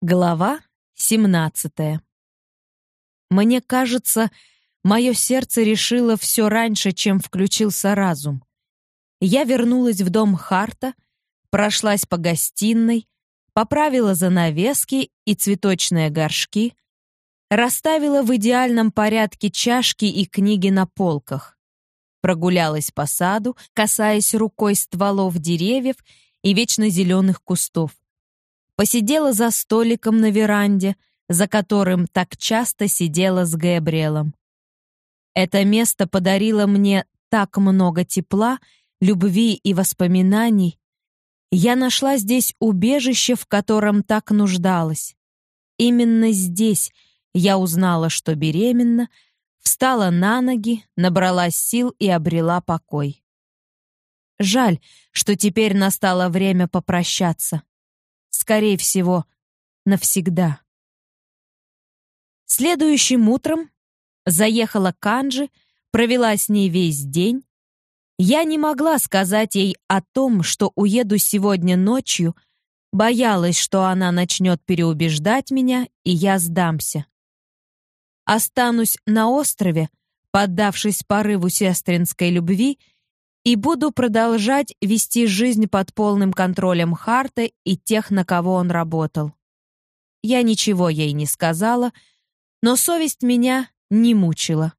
Глава 17. Мне кажется, мое сердце решило все раньше, чем включился разум. Я вернулась в дом Харта, прошлась по гостиной, поправила занавески и цветочные горшки, расставила в идеальном порядке чашки и книги на полках, прогулялась по саду, касаясь рукой стволов деревьев и вечно зеленых кустов посидела за столиком на веранде, за которым так часто сидела с Габриэлом. Это место подарило мне так много тепла, любви и воспоминаний. Я нашла здесь убежище, в котором так нуждалась. Именно здесь я узнала, что беременна, встала на ноги, набралась сил и обрела покой. Жаль, что теперь настало время попрощаться скорее всего, навсегда. Следующим утром заехала Канджи, провела с ней весь день. Я не могла сказать ей о том, что уеду сегодня ночью, боялась, что она начнет переубеждать меня, и я сдамся. Останусь на острове, поддавшись порыву сестринской любви, и буду продолжать вести жизнь под полным контролем Харта и тех, на кого он работал. Я ничего ей не сказала, но совесть меня не мучила.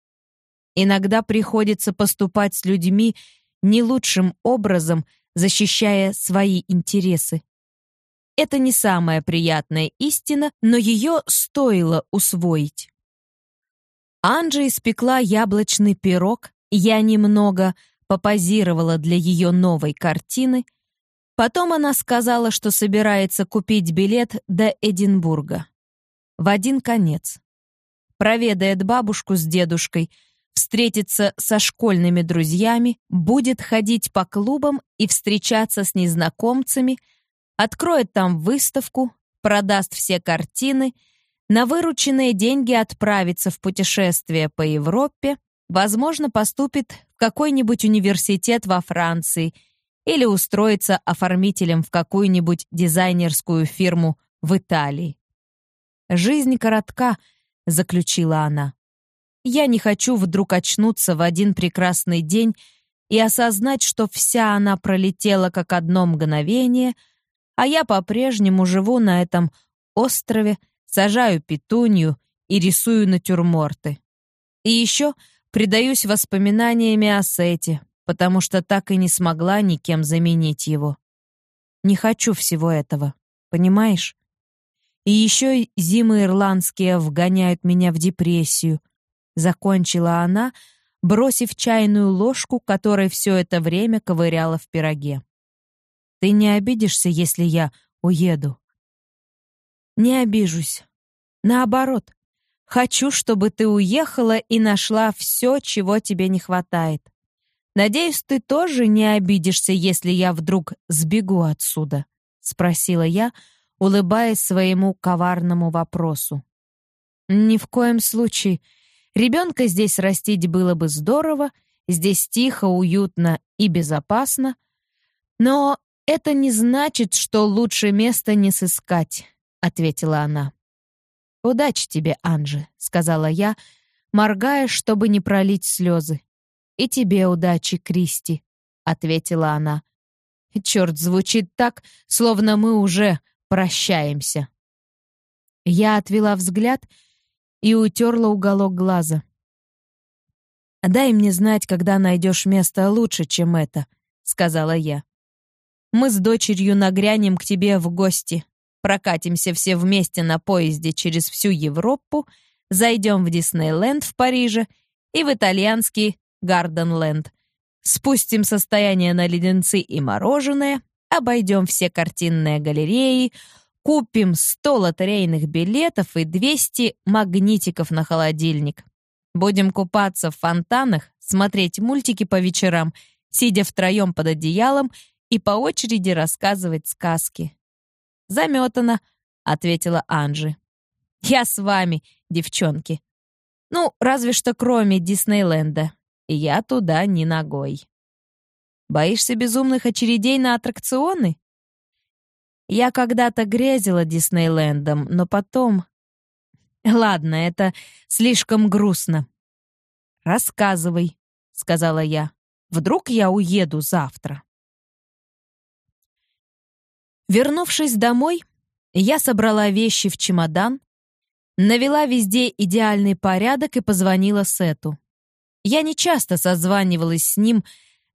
Иногда приходится поступать с людьми не лучшим образом, защищая свои интересы. Это не самая приятная истина, но ее стоило усвоить. Анджи испекла яблочный пирог, я немного попозировала для ее новой картины. Потом она сказала, что собирается купить билет до Эдинбурга. В один конец. Проведает бабушку с дедушкой, встретится со школьными друзьями, будет ходить по клубам и встречаться с незнакомцами, откроет там выставку, продаст все картины, на вырученные деньги отправится в путешествие по Европе, возможно, поступит какой-нибудь университет во Франции или устроиться оформителем в какую-нибудь дизайнерскую фирму в Италии. «Жизнь коротка», — заключила она. «Я не хочу вдруг очнуться в один прекрасный день и осознать, что вся она пролетела как одно мгновение, а я по-прежнему живу на этом острове, сажаю петунью и рисую натюрморты. И еще Предаюсь воспоминаниями о Сете, потому что так и не смогла никем заменить его. Не хочу всего этого, понимаешь? И еще зимы ирландские вгоняют меня в депрессию. Закончила она, бросив чайную ложку, которой все это время ковыряла в пироге. Ты не обидишься, если я уеду? Не обижусь. Наоборот, Хочу, чтобы ты уехала и нашла все, чего тебе не хватает. Надеюсь, ты тоже не обидишься, если я вдруг сбегу отсюда, спросила я, улыбаясь своему коварному вопросу. Ни в коем случае. Ребенка здесь растить было бы здорово, здесь тихо, уютно и безопасно, но это не значит, что лучше места не сыскать, ответила она. «Удачи тебе, Анжи», — сказала я, моргая, чтобы не пролить слезы. «И тебе удачи, Кристи», — ответила она. Черт, звучит так, словно мы уже прощаемся. Я отвела взгляд и утерла уголок глаза. «Дай мне знать, когда найдешь место лучше, чем это», — сказала я. «Мы с дочерью нагрянем к тебе в гости прокатимся все вместе на поезде через всю Европу, зайдем в Диснейленд в Париже и в итальянский Гарденленд. Спустим состояние на леденцы и мороженое, обойдем все картинные галереи, купим 100 лотерейных билетов и 200 магнитиков на холодильник. Будем купаться в фонтанах, смотреть мультики по вечерам, сидя втроем под одеялом и по очереди рассказывать сказки. «Заметано», — ответила Анжи. «Я с вами, девчонки. Ну, разве что кроме Диснейленда. Я туда ни ногой». «Боишься безумных очередей на аттракционы?» Я когда-то грезила Диснейлендом, но потом... Ладно, это слишком грустно. «Рассказывай», — сказала я. «Вдруг я уеду завтра?» Вернувшись домой, я собрала вещи в чемодан, навела везде идеальный порядок и позвонила Сету. Я не часто созванивалась с ним,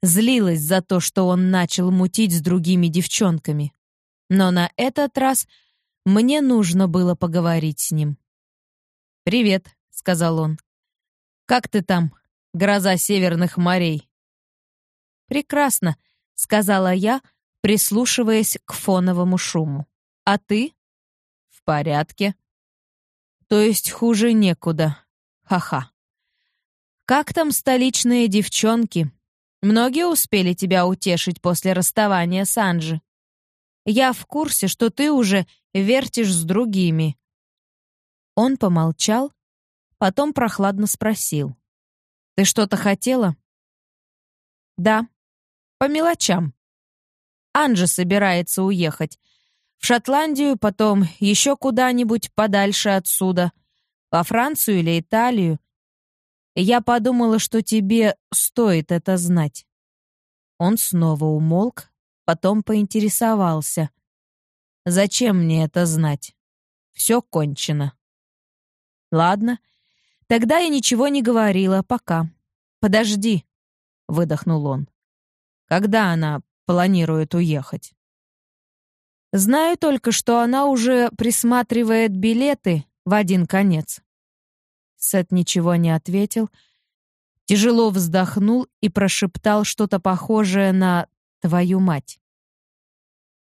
злилась за то, что он начал мутить с другими девчонками. Но на этот раз мне нужно было поговорить с ним. «Привет», — сказал он. «Как ты там, гроза северных морей?» «Прекрасно», — сказала я, прислушиваясь к фоновому шуму. «А ты?» «В порядке». «То есть хуже некуда. Ха-ха». «Как там столичные девчонки? Многие успели тебя утешить после расставания с Анжи? Я в курсе, что ты уже вертишь с другими». Он помолчал, потом прохладно спросил. «Ты что-то хотела?» «Да, по мелочам. Анжа собирается уехать. В Шотландию, потом еще куда-нибудь подальше отсюда. Во Францию или Италию. Я подумала, что тебе стоит это знать. Он снова умолк, потом поинтересовался. Зачем мне это знать? Все кончено. Ладно, тогда я ничего не говорила, пока. Подожди, выдохнул он. Когда она планирует уехать. Знаю только, что она уже присматривает билеты в один конец. Сет ничего не ответил, тяжело вздохнул и прошептал что-то похожее на «твою мать».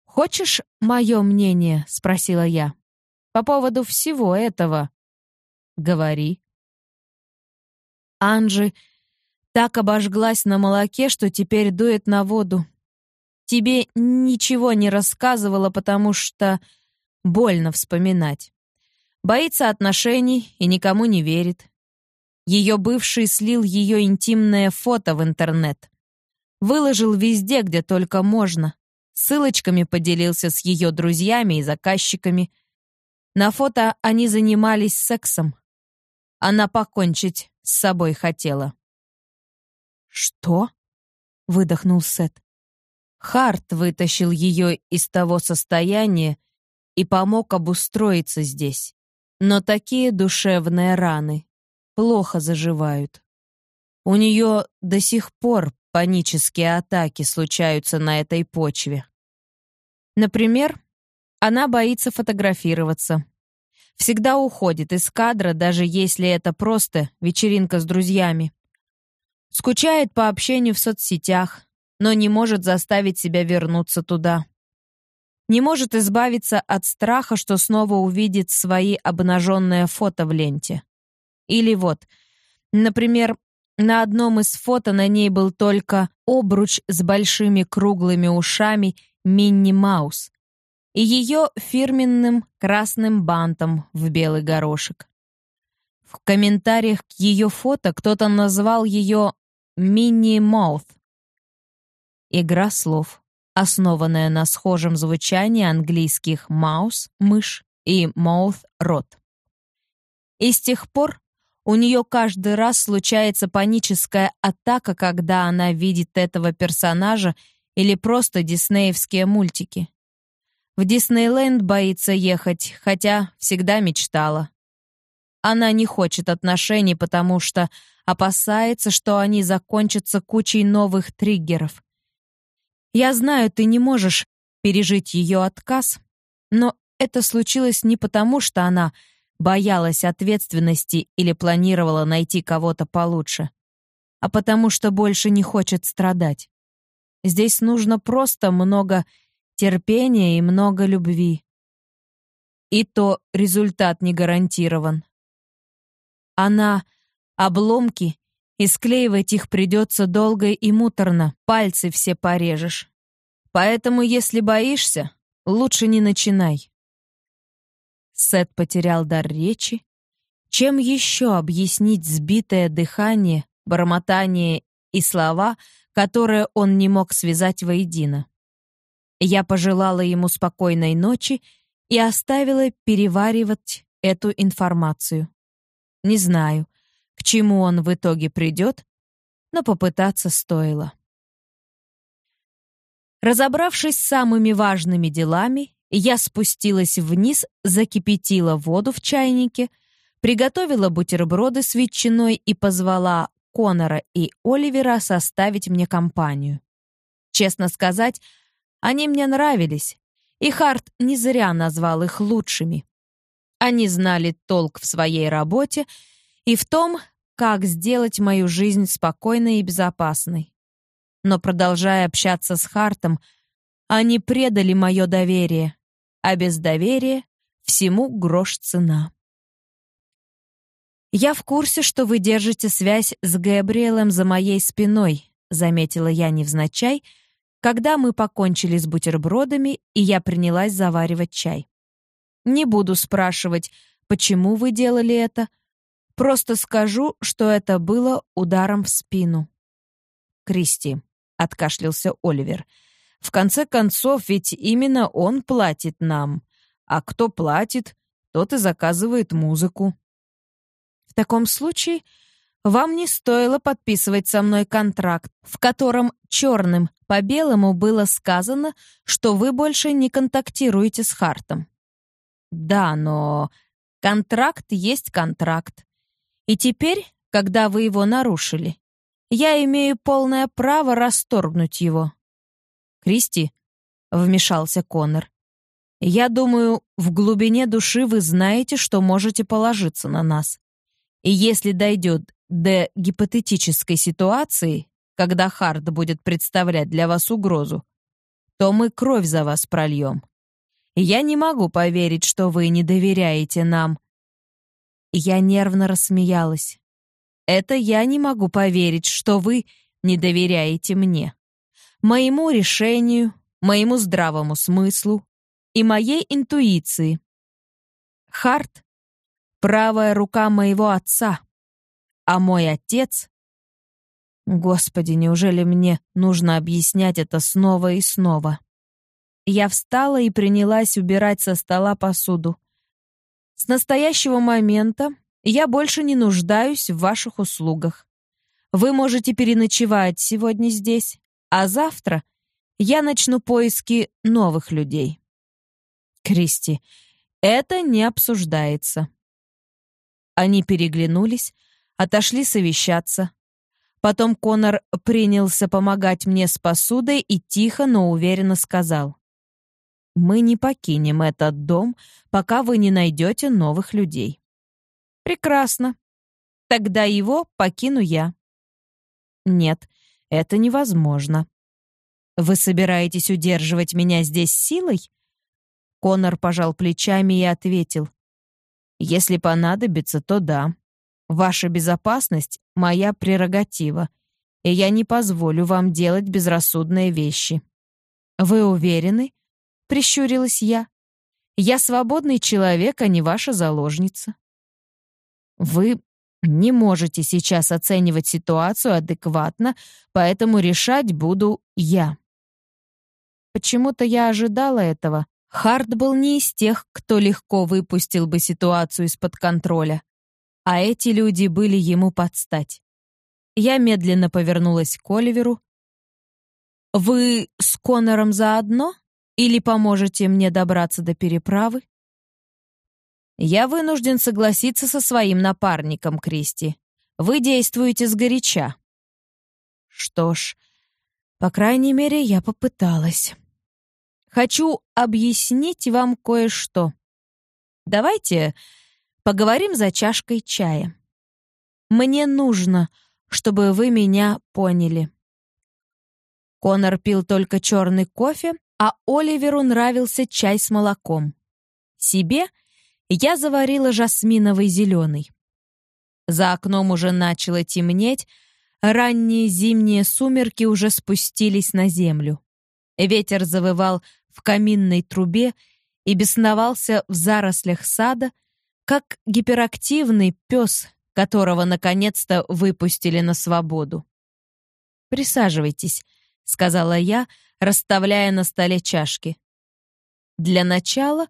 «Хочешь мое мнение?» — спросила я. «По поводу всего этого». «Говори». Анжи так обожглась на молоке, что теперь дует на воду. Тебе ничего не рассказывала, потому что больно вспоминать. Боится отношений и никому не верит. Ее бывший слил ее интимное фото в интернет. Выложил везде, где только можно. Ссылочками поделился с ее друзьями и заказчиками. На фото они занимались сексом. Она покончить с собой хотела. «Что?» — выдохнул Сет. Харт вытащил ее из того состояния и помог обустроиться здесь. Но такие душевные раны плохо заживают. У нее до сих пор панические атаки случаются на этой почве. Например, она боится фотографироваться. Всегда уходит из кадра, даже если это просто вечеринка с друзьями. Скучает по общению в соцсетях, но не может заставить себя вернуться туда. Не может избавиться от страха, что снова увидит свои обнаженные фото в ленте. Или вот, например, на одном из фото на ней был только обруч с большими круглыми ушами Минни Маус и ее фирменным красным бантом в белый горошек. В комментариях к ее фото кто-то назвал ее «Минни Маут», Игра слов, основанная на схожем звучании английских «mouse» — «мышь» и «mouth» — «рот». И с тех пор у нее каждый раз случается паническая атака, когда она видит этого персонажа или просто диснеевские мультики. В Диснейленд боится ехать, хотя всегда мечтала. Она не хочет отношений, потому что опасается, что они закончатся кучей новых триггеров. Я знаю, ты не можешь пережить ее отказ, но это случилось не потому, что она боялась ответственности или планировала найти кого-то получше, а потому что больше не хочет страдать. Здесь нужно просто много терпения и много любви. И то результат не гарантирован. Она — обломки и склеивать их придется долго и муторно, пальцы все порежешь. Поэтому, если боишься, лучше не начинай. Сет потерял дар речи. Чем еще объяснить сбитое дыхание, бормотание и слова, которые он не мог связать воедино? Я пожелала ему спокойной ночи и оставила переваривать эту информацию. Не знаю, к чему он в итоге придет, но попытаться стоило. Разобравшись с самыми важными делами, я спустилась вниз, закипятила воду в чайнике, приготовила бутерброды с ветчиной и позвала Конора и Оливера составить мне компанию. Честно сказать, они мне нравились, и Харт не зря назвал их лучшими. Они знали толк в своей работе и в том, как сделать мою жизнь спокойной и безопасной. Но продолжая общаться с Хартом, они предали мое доверие, а без доверия всему грош цена. «Я в курсе, что вы держите связь с Габриэлем за моей спиной», заметила я невзначай, когда мы покончили с бутербродами, и я принялась заваривать чай. Не буду спрашивать, почему вы делали это, просто скажу, что это было ударом в спину. Кристи, откашлялся Оливер. В конце концов, ведь именно он платит нам. А кто платит, тот и заказывает музыку. В таком случае вам не стоило подписывать со мной контракт, в котором черным по белому было сказано, что вы больше не контактируете с Хартом. Да, но контракт есть контракт. И теперь, когда вы его нарушили, я имею полное право расторгнуть его. Кристи, вмешался Коннор. Я думаю, в глубине души вы знаете, что можете положиться на нас. И если дойдет до гипотетической ситуации, когда Хард будет представлять для вас угрозу, то мы кровь за вас прольем. Я не могу поверить, что вы не доверяете нам. Я нервно рассмеялась. Это я не могу поверить, что вы не доверяете мне. Моему решению, моему здравому смыслу и моей интуиции. Харт — правая рука моего отца, а мой отец... Господи, неужели мне нужно объяснять это снова и снова? Я встала и принялась убирать со стола посуду. С настоящего момента я больше не нуждаюсь в ваших услугах. Вы можете переночевать сегодня здесь, а завтра я начну поиски новых людей. Кристи, это не обсуждается. Они переглянулись, отошли совещаться. Потом Конор принялся помогать мне с посудой и тихо, но уверенно сказал. «Мы не покинем этот дом, пока вы не найдете новых людей». «Прекрасно. Тогда его покину я». «Нет, это невозможно». «Вы собираетесь удерживать меня здесь силой?» Конор пожал плечами и ответил. «Если понадобится, то да. Ваша безопасность — моя прерогатива, и я не позволю вам делать безрассудные вещи». «Вы уверены?» — прищурилась я. «Я свободный человек, а не ваша заложница». «Вы не можете сейчас оценивать ситуацию адекватно, поэтому решать буду я». Почему-то я ожидала этого, Харт был не из тех, кто легко выпустил бы ситуацию из-под контроля. А эти люди были ему под стать. Я медленно повернулась к Оливеру. «Вы с Конором заодно? Или поможете мне добраться до переправы?» «Я вынужден согласиться со своим напарником, Кристи. Вы действуете сгоряча». «Что ж, по крайней мере, я попыталась». Хочу объяснить вам кое-что. Давайте поговорим за чашкой чая. Мне нужно, чтобы вы меня поняли. Конор пил только черный кофе, а Оливеру нравился чай с молоком. Себе я заварила жасминовый зеленый. За окном уже начало темнеть, ранние зимние сумерки уже спустились на землю. Ветер завывал в каминной трубе и бесновался в зарослях сада, как гиперактивный пес, которого наконец-то выпустили на свободу. «Присаживайтесь», — сказала я, расставляя на столе чашки. «Для начала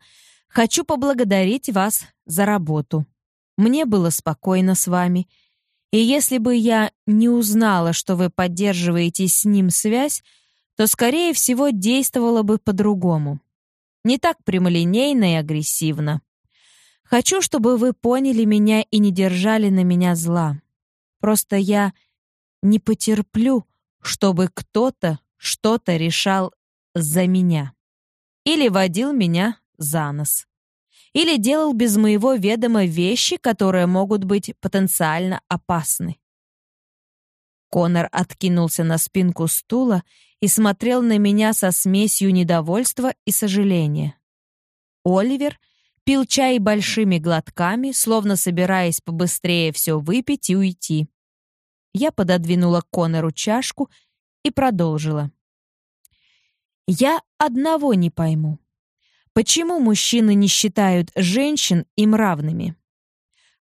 хочу поблагодарить вас за работу. Мне было спокойно с вами, и если бы я не узнала, что вы поддерживаете с ним связь, то, скорее всего, действовала бы по-другому. Не так прямолинейно и агрессивно. Хочу, чтобы вы поняли меня и не держали на меня зла. Просто я не потерплю, чтобы кто-то что-то решал за меня. Или водил меня за нос. Или делал без моего ведома вещи, которые могут быть потенциально опасны. Конор откинулся на спинку стула и смотрел на меня со смесью недовольства и сожаления. Оливер пил чай большими глотками, словно собираясь побыстрее все выпить и уйти. Я пододвинула Конору чашку и продолжила. «Я одного не пойму. Почему мужчины не считают женщин им равными?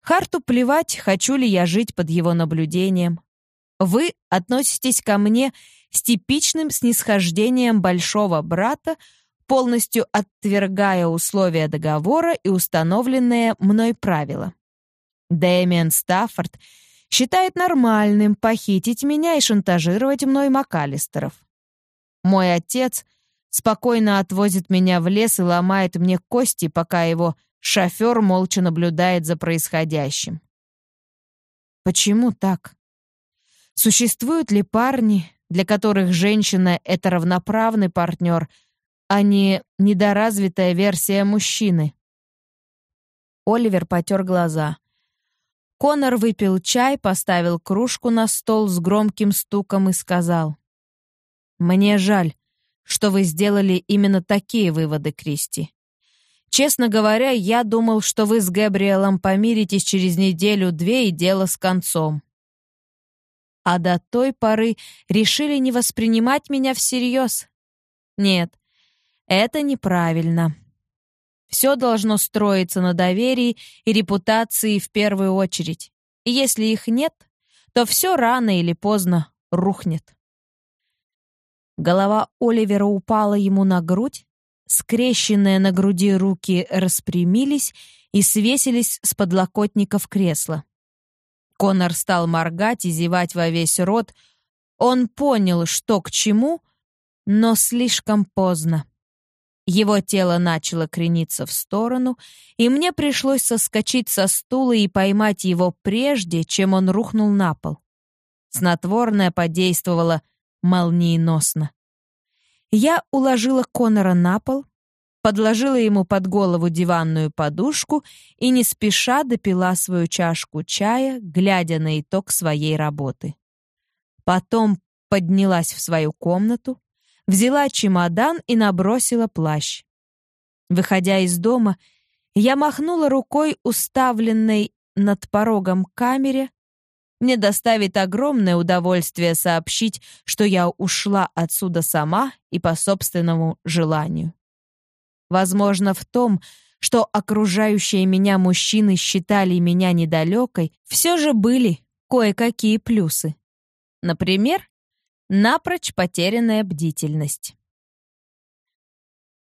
Харту плевать, хочу ли я жить под его наблюдением. Вы относитесь ко мне с типичным снисхождением большого брата, полностью отвергая условия договора и установленные мной правила. Дэмиан Стаффорд считает нормальным похитить меня и шантажировать мной МакАлистеров. Мой отец спокойно отвозит меня в лес и ломает мне кости, пока его шофер молча наблюдает за происходящим. Почему так? Существуют ли парни, для которых женщина — это равноправный партнер — а не недоразвитая версия мужчины. Оливер потер глаза. Конор выпил чай, поставил кружку на стол с громким стуком и сказал. «Мне жаль, что вы сделали именно такие выводы, Кристи. Честно говоря, я думал, что вы с Габриэлом помиритесь через неделю-две и дело с концом. А до той поры решили не воспринимать меня всерьез. Нет, это неправильно. Все должно строиться на доверии и репутации в первую очередь. И если их нет, то все рано или поздно рухнет. Голова Оливера упала ему на грудь, скрещенные на груди руки распрямились и свесились с подлокотников кресла. Конор стал моргать и зевать во весь рот. Он понял, что к чему, но слишком поздно. Его тело начало крениться в сторону, и мне пришлось соскочить со стула и поймать его прежде, чем он рухнул на пол. Снотворное подействовало молниеносно. Я уложила Конора на пол, подложила ему под голову диванную подушку и не спеша допила свою чашку чая, глядя на итог своей работы. Потом поднялась в свою комнату, взяла чемодан и набросила плащ. Выходя из дома, я махнула рукой уставленной над порогом камере. Мне доставит огромное удовольствие сообщить, что я ушла отсюда сама и по собственному желанию. Возможно, в том, что окружающие меня мужчины считали меня недалекой, все же были кое-какие плюсы. Например, Напрочь потерянная бдительность.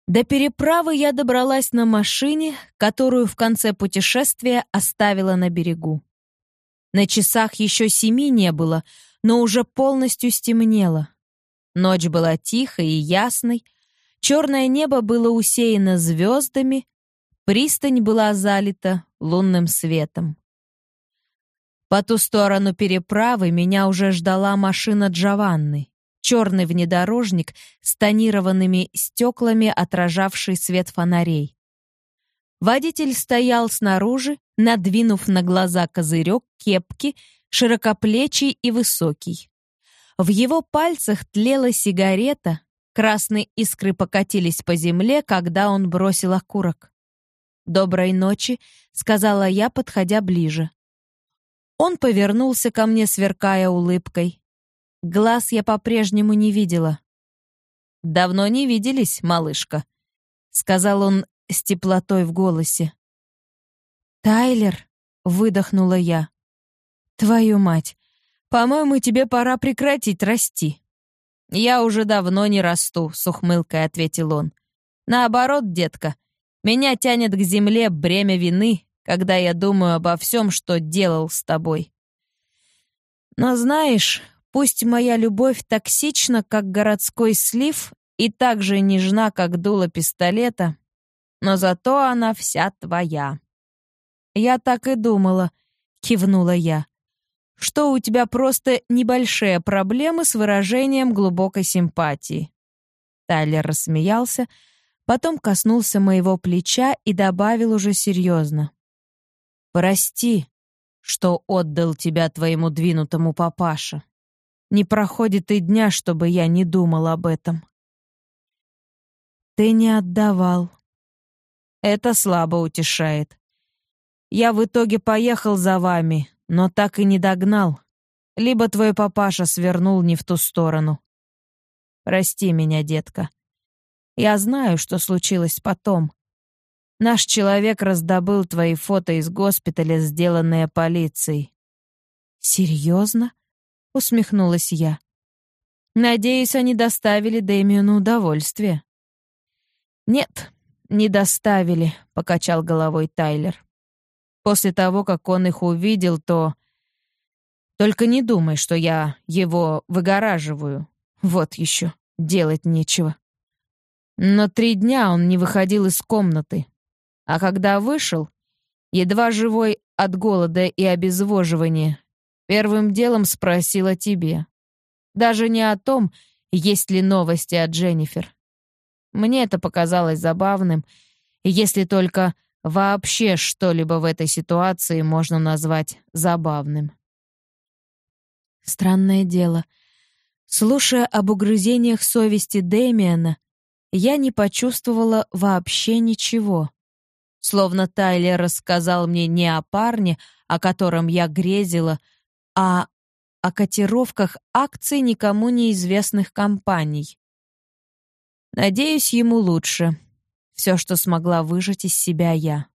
До переправы я добралась на машине, которую в конце путешествия оставила на берегу. На часах еще семи не было, но уже полностью стемнело. Ночь была тихой и ясной, черное небо было усеяно звездами, пристань была залита лунным светом. По ту сторону переправы меня уже ждала машина Джованны. Черный внедорожник с тонированными стеклами, отражавший свет фонарей. Водитель стоял снаружи, надвинув на глаза козырек кепки, широкоплечий и высокий. В его пальцах тлела сигарета, красные искры покатились по земле, когда он бросил окурок. «Доброй ночи», — сказала я, подходя ближе. Он повернулся ко мне, сверкая улыбкой. Глаз я по-прежнему не видела. «Давно не виделись, малышка», — сказал он с теплотой в голосе. «Тайлер», — выдохнула я. «Твою мать, по-моему, тебе пора прекратить расти». «Я уже давно не расту», — с ухмылкой ответил он. «Наоборот, детка, меня тянет к земле бремя вины, когда я думаю обо всем, что делал с тобой. Но знаешь, пусть моя любовь токсична, как городской слив, и так же нежна, как дуло пистолета, но зато она вся твоя». «Я так и думала», — кивнула я что у тебя просто небольшие проблемы с выражением глубокой симпатии». Тайлер рассмеялся, потом коснулся моего плеча и добавил уже серьезно. «Прости, что отдал тебя твоему двинутому папаше. Не проходит и дня, чтобы я не думал об этом». «Ты не отдавал». «Это слабо утешает. Я в итоге поехал за вами, но так и не догнал. Либо твой папаша свернул не в ту сторону. Прости меня, детка. Я знаю, что случилось потом. Наш человек раздобыл твои фото из госпиталя, сделанные полицией. Серьезно? усмехнулась я. Надеюсь, они доставили Дэмиону удовольствие. Нет, не доставили, покачал головой Тайлер. После того, как он их увидел, то... Только не думай, что я его выгораживаю. Вот еще, делать нечего. Но три дня он не выходил из комнаты. А когда вышел, едва живой от голода и обезвоживания, первым делом спросил о тебе. Даже не о том, есть ли новости от Дженнифер. Мне это показалось забавным, если только Вообще что-либо в этой ситуации можно назвать забавным. Странное дело. Слушая об угрызениях совести Дэмиана, я не почувствовала вообще ничего. Словно Тайлер рассказал мне не о парне, о котором я грезила, а о котировках акций никому неизвестных компаний. Надеюсь, ему лучше все, что смогла выжать из себя я.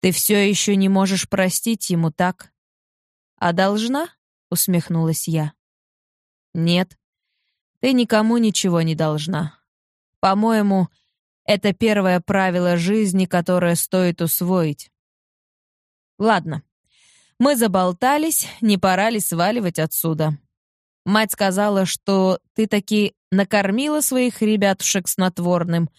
«Ты все еще не можешь простить ему, так?» «А должна?» — усмехнулась я. «Нет, ты никому ничего не должна. По-моему, это первое правило жизни, которое стоит усвоить. Ладно, мы заболтались, не пора ли сваливать отсюда?» Мать сказала, что ты таки накормила своих ребятушек снотворным,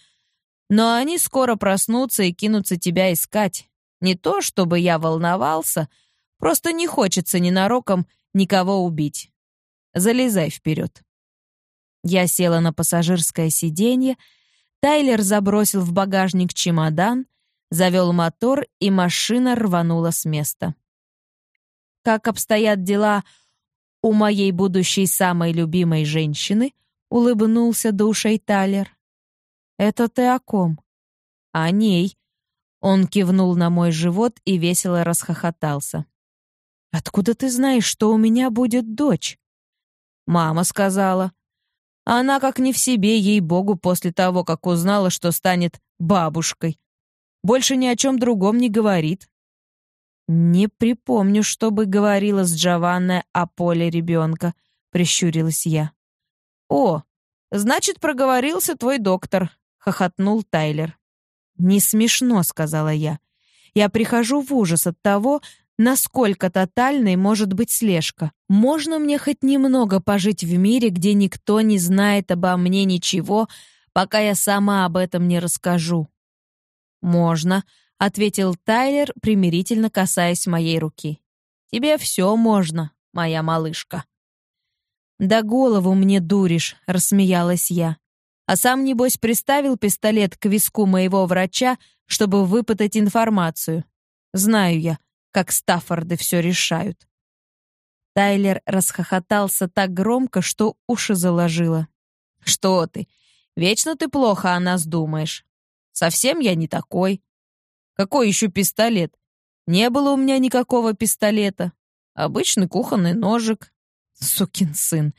но они скоро проснутся и кинутся тебя искать. Не то, чтобы я волновался, просто не хочется ненароком никого убить. Залезай вперед. Я села на пассажирское сиденье, Тайлер забросил в багажник чемодан, завел мотор, и машина рванула с места. Как обстоят дела у моей будущей самой любимой женщины, улыбнулся душей Талер. Это ты о ком? О ней. Он кивнул на мой живот и весело расхохотался. Откуда ты знаешь, что у меня будет дочь? Мама сказала. Она как не в себе, ей-богу, после того, как узнала, что станет бабушкой. Больше ни о чем другом не говорит. «Не припомню, чтобы говорила с Джованной о поле ребенка», — прищурилась я. «О, значит, проговорился твой доктор», — хохотнул Тайлер. «Не смешно», — сказала я. «Я прихожу в ужас от того, насколько тотальной может быть слежка. Можно мне хоть немного пожить в мире, где никто не знает обо мне ничего, пока я сама об этом не расскажу?» «Можно», — ответил Тайлер, примирительно касаясь моей руки. «Тебе все можно, моя малышка». «Да голову мне дуришь», — рассмеялась я. А сам, небось, приставил пистолет к виску моего врача, чтобы выпытать информацию. Знаю я, как Стаффорды все решают. Тайлер расхохотался так громко, что уши заложило. «Что ты? Вечно ты плохо о нас думаешь. Совсем я не такой. Какой еще пистолет? Не было у меня никакого пистолета. Обычный кухонный ножик. Сукин сын,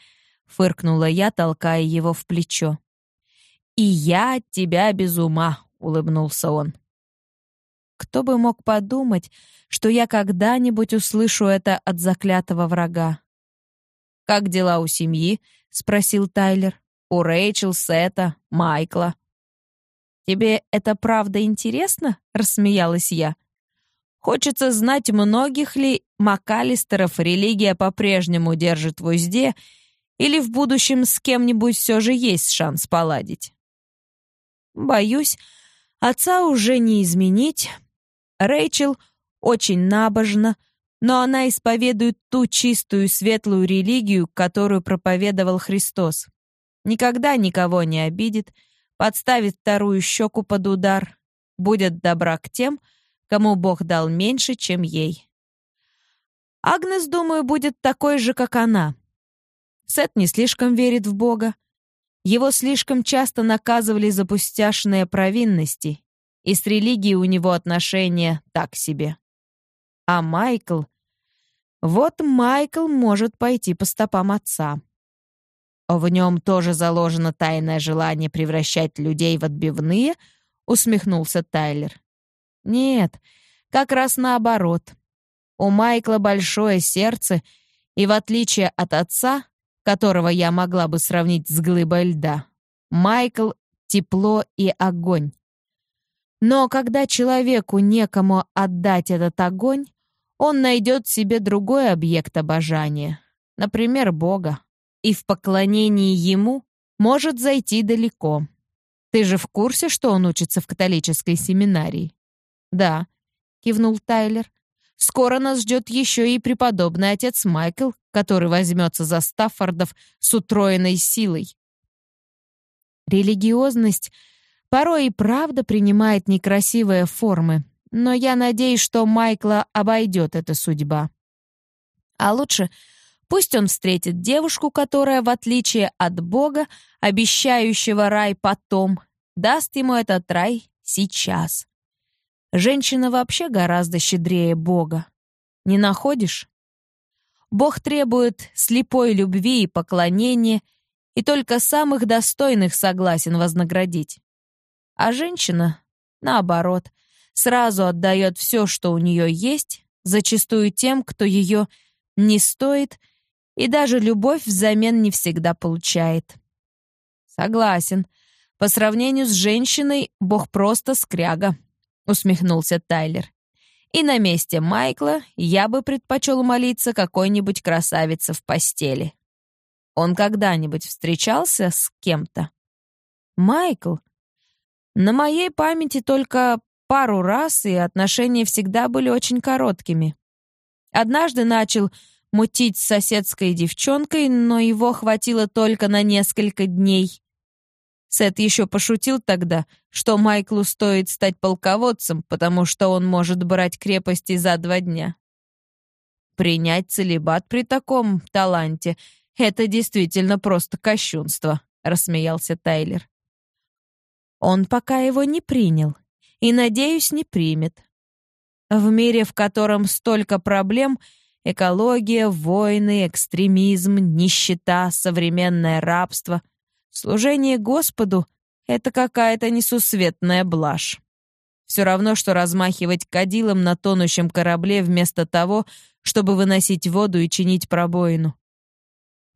фыркнула я, толкая его в плечо. И я от тебя без ума, улыбнулся он. Кто бы мог подумать, что я когда-нибудь услышу это от заклятого врага? Как дела у семьи? спросил Тайлер. «У Рэйчел, Сета, Майкла». «Тебе это правда интересно?» — рассмеялась я. «Хочется знать, многих ли Макалистеров религия по-прежнему держит в узде, или в будущем с кем-нибудь все же есть шанс поладить?» «Боюсь, отца уже не изменить. Рэйчел очень набожна, но она исповедует ту чистую светлую религию, которую проповедовал Христос. Никогда никого не обидит, подставит вторую щеку под удар, будет добра к тем, кому Бог дал меньше, чем ей. Агнес, думаю, будет такой же, как она. Сет не слишком верит в Бога. Его слишком часто наказывали за пустяшные провинности, и с религией у него отношения так себе. А Майкл... Вот Майкл может пойти по стопам отца. В нем тоже заложено тайное желание превращать людей в отбивные, усмехнулся Тайлер. Нет, как раз наоборот. У Майкла большое сердце, и в отличие от отца, которого я могла бы сравнить с глыбой льда, Майкл — тепло и огонь. Но когда человеку некому отдать этот огонь, он найдет себе другой объект обожания, например, Бога, и в поклонении Ему может зайти далеко. Ты же в курсе, что он учится в католической семинарии? Да, кивнул Тайлер. Скоро нас ждет еще и преподобный отец Майкл, который возьмется за Стаффордов с утроенной силой. Религиозность порой и правда принимает некрасивые формы, но я надеюсь, что Майкла обойдет эта судьба. А лучше пусть он встретит девушку, которая, в отличие от Бога, обещающего рай потом, даст ему этот рай сейчас. Женщина вообще гораздо щедрее Бога. Не находишь? Бог требует слепой любви и поклонения, и только самых достойных согласен вознаградить. А женщина, наоборот, сразу отдает все, что у нее есть, зачастую тем, кто ее не стоит, и даже любовь взамен не всегда получает. Согласен. По сравнению с женщиной, Бог просто скряга, усмехнулся Тайлер. И на месте Майкла я бы предпочел молиться какой-нибудь красавице в постели. Он когда-нибудь встречался с кем-то? Майкл? На моей памяти только пару раз, и отношения всегда были очень короткими. Однажды начал мутить с соседской девчонкой, но его хватило только на несколько дней. Сет еще пошутил тогда, что Майклу стоит стать полководцем, потому что он может брать крепости за два дня. Принять целебат при таком таланте — это действительно просто кощунство, — рассмеялся Тайлер. Он пока его не принял, и, надеюсь, не примет. В мире, в котором столько проблем — экология, войны, экстремизм, нищета, современное рабство — служение Господу — это какая-то несусветная блажь. Все равно, что размахивать кадилом на тонущем корабле вместо того, чтобы выносить воду и чинить пробоину.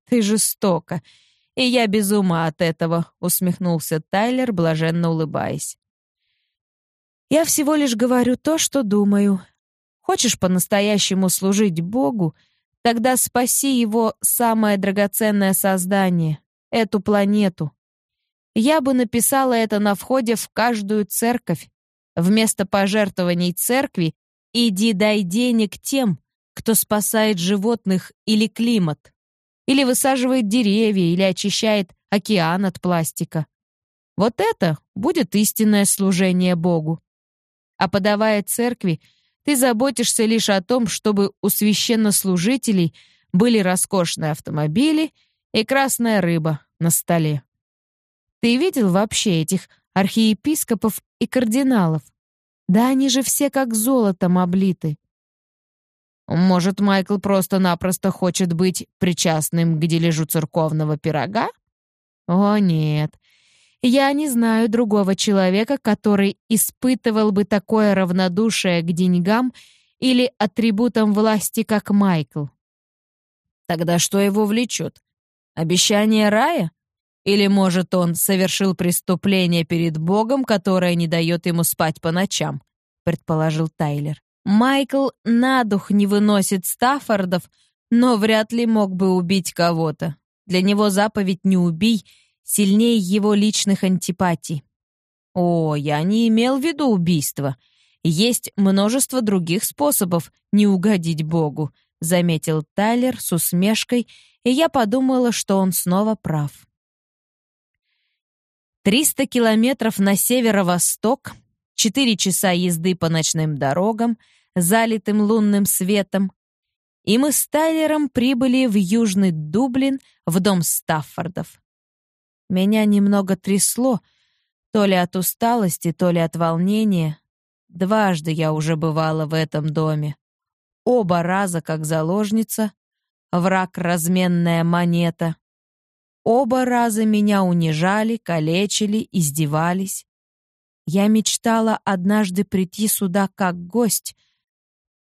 «Ты жестоко, и я без ума от этого», — усмехнулся Тайлер, блаженно улыбаясь. Я всего лишь говорю то, что думаю. Хочешь по-настоящему служить Богу, тогда спаси его самое драгоценное создание — эту планету. Я бы написала это на входе в каждую церковь. Вместо пожертвований церкви иди дай денег тем, кто спасает животных или климат, или высаживает деревья, или очищает океан от пластика. Вот это будет истинное служение Богу а подавая церкви, ты заботишься лишь о том, чтобы у священнослужителей были роскошные автомобили и красная рыба на столе. Ты видел вообще этих архиепископов и кардиналов? Да они же все как золотом облиты. Может, Майкл просто-напросто хочет быть причастным к дележу церковного пирога? О, нет. Я не знаю другого человека, который испытывал бы такое равнодушие к деньгам или атрибутам власти, как Майкл. Тогда что его влечет? Обещание рая? Или, может, он совершил преступление перед Богом, которое не дает ему спать по ночам?» — предположил Тайлер. «Майкл на дух не выносит Стаффордов, но вряд ли мог бы убить кого-то. Для него заповедь «не убий» сильнее его личных антипатий. О, я не имел в виду убийство. Есть множество других способов не угодить Богу, заметил Тайлер с усмешкой, и я подумала, что он снова прав. Триста километров на северо-восток, четыре часа езды по ночным дорогам, залитым лунным светом, и мы с Тайлером прибыли в Южный Дублин, в дом Стаффордов. Меня немного трясло, то ли от усталости, то ли от волнения. Дважды я уже бывала в этом доме. Оба раза как заложница, враг разменная монета. Оба раза меня унижали, калечили, издевались. Я мечтала однажды прийти сюда как гость,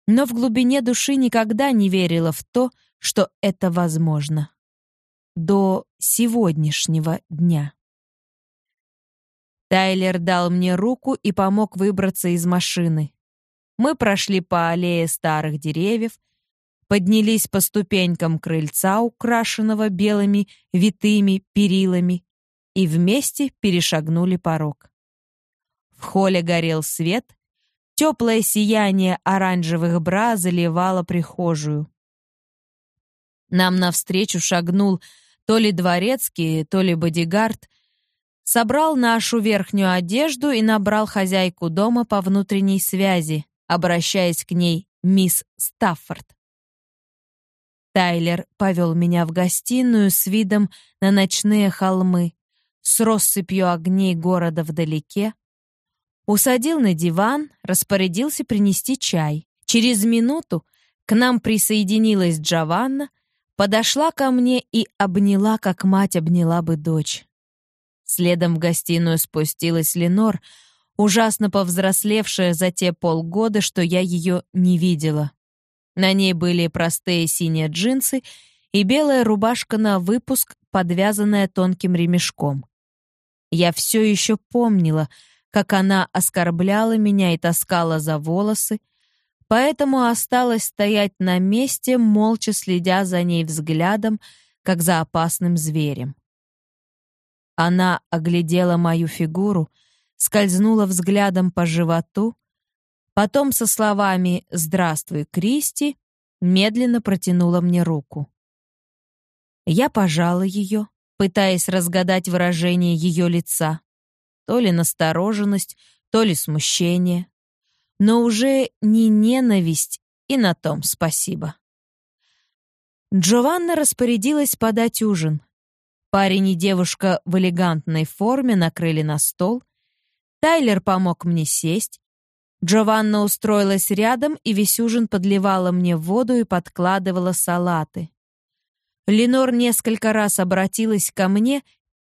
но в глубине души никогда не верила в то, что это возможно. До сегодняшнего дня. Тайлер дал мне руку и помог выбраться из машины. Мы прошли по аллее старых деревьев, поднялись по ступенькам крыльца, украшенного белыми витыми перилами, и вместе перешагнули порог. В холле горел свет, Теплое сияние оранжевых бра заливало прихожую. Нам навстречу шагнул то ли дворецкий, то ли бодигард, собрал нашу верхнюю одежду и набрал хозяйку дома по внутренней связи, обращаясь к ней мисс Стаффорд. Тайлер повел меня в гостиную с видом на ночные холмы, с россыпью огней города вдалеке, Усадил на диван, распорядился принести чай. Через минуту к нам присоединилась Джованна, подошла ко мне и обняла, как мать обняла бы дочь. Следом в гостиную спустилась Ленор, ужасно повзрослевшая за те полгода, что я ее не видела. На ней были простые синие джинсы и белая рубашка на выпуск, подвязанная тонким ремешком. Я все еще помнила — как она оскорбляла меня и таскала за волосы, поэтому осталась стоять на месте, молча следя за ней взглядом, как за опасным зверем. Она оглядела мою фигуру, скользнула взглядом по животу, потом со словами «Здравствуй, Кристи» медленно протянула мне руку. Я пожала ее, пытаясь разгадать выражение ее лица то ли настороженность, то ли смущение. Но уже не ненависть, и на том спасибо. Джованна распорядилась подать ужин. Парень и девушка в элегантной форме накрыли на стол. Тайлер помог мне сесть. Джованна устроилась рядом и весь ужин подливала мне воду и подкладывала салаты. Ленор несколько раз обратилась ко мне,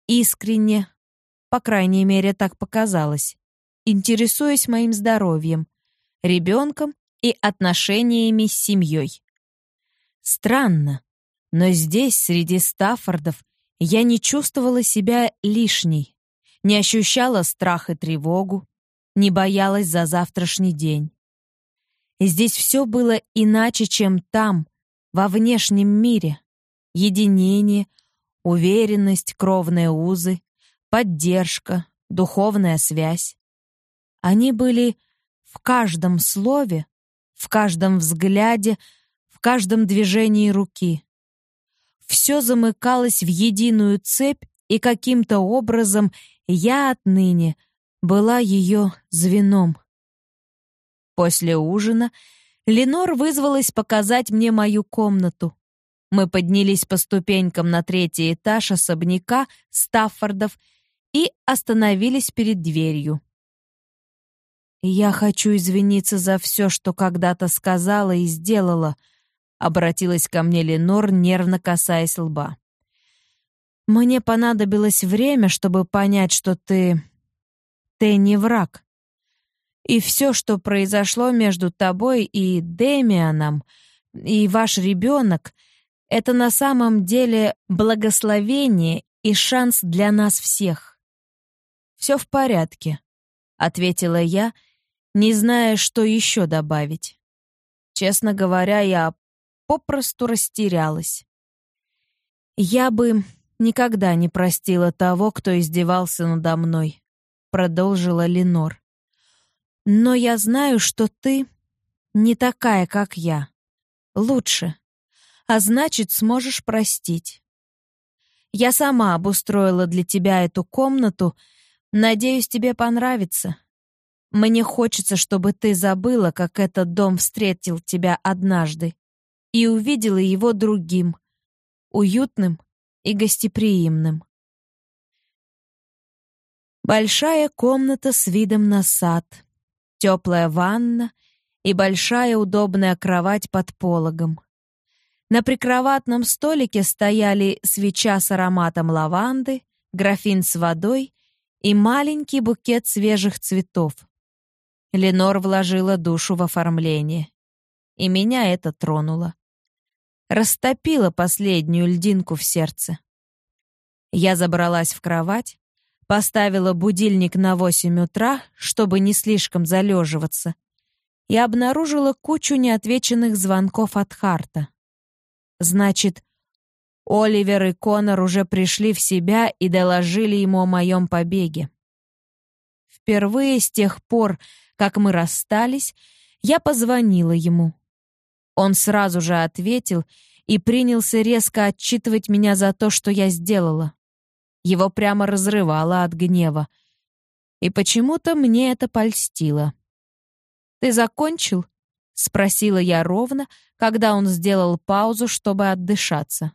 искренне, по крайней мере, так показалось. Интересуясь моим здоровьем, ребенком и отношениями с семьей. Странно, но здесь, среди Стаффордов, я не чувствовала себя лишней, не ощущала страх и тревогу, не боялась за завтрашний день. Здесь все было иначе, чем там, во внешнем мире. Единение, уверенность, кровные узы, поддержка, духовная связь. Они были в каждом слове, в каждом взгляде, в каждом движении руки. Все замыкалось в единую цепь, и каким-то образом я отныне была ее звеном. После ужина Ленор вызвалась показать мне мою комнату. Мы поднялись по ступенькам на третий этаж особняка Стаффордов и остановились перед дверью. «Я хочу извиниться за все, что когда-то сказала и сделала», обратилась ко мне Ленор, нервно касаясь лба. «Мне понадобилось время, чтобы понять, что ты... ты не враг. И все, что произошло между тобой и Демианом, и ваш ребенок, Это на самом деле благословение и шанс для нас всех. «Все в порядке», — ответила я, не зная, что еще добавить. Честно говоря, я попросту растерялась. Я бы никогда не простила того, кто издевался надо мной, продолжила Ленор. Но я знаю, что ты не такая, как я. Лучше. А значит, сможешь простить. Я сама обустроила для тебя эту комнату. Надеюсь, тебе понравится. Мне хочется, чтобы ты забыла, как этот дом встретил тебя однажды и увидела его другим, уютным и гостеприимным. Большая комната с видом на сад, теплая ванна и большая удобная кровать под пологом. На прикроватном столике стояли свеча с ароматом лаванды, графин с водой и маленький букет свежих цветов. Ленор вложила душу в оформление, и меня это тронуло растопила последнюю льдинку в сердце. Я забралась в кровать, поставила будильник на 8 утра, чтобы не слишком залеживаться, и обнаружила кучу неотвеченных звонков от Харта. Значит, Оливер и Конор уже пришли в себя и доложили ему о моем побеге. Впервые с тех пор, как мы расстались, я позвонила ему. Он сразу же ответил и принялся резко отчитывать меня за то, что я сделала. Его прямо разрывало от гнева. И почему-то мне это польстило. «Ты закончил?» — спросила я ровно, когда он сделал паузу, чтобы отдышаться.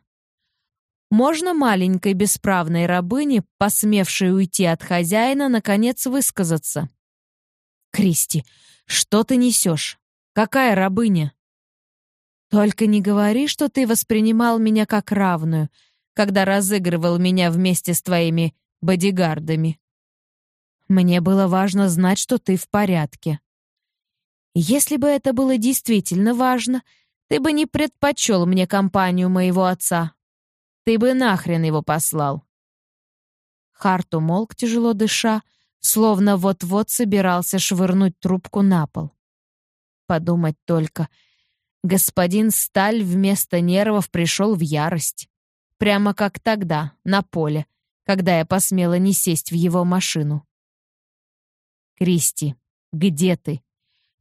«Можно маленькой бесправной рабыне, посмевшей уйти от хозяина, наконец высказаться?» «Кристи, что ты несешь? Какая рабыня?» Только не говори, что ты воспринимал меня как равную, когда разыгрывал меня вместе с твоими бодигардами. Мне было важно знать, что ты в порядке. Если бы это было действительно важно, ты бы не предпочел мне компанию моего отца. Ты бы нахрен его послал. Харт умолк, тяжело дыша, словно вот-вот собирался швырнуть трубку на пол. Подумать только — Господин Сталь вместо нервов пришел в ярость. Прямо как тогда, на поле, когда я посмела не сесть в его машину. «Кристи, где ты?»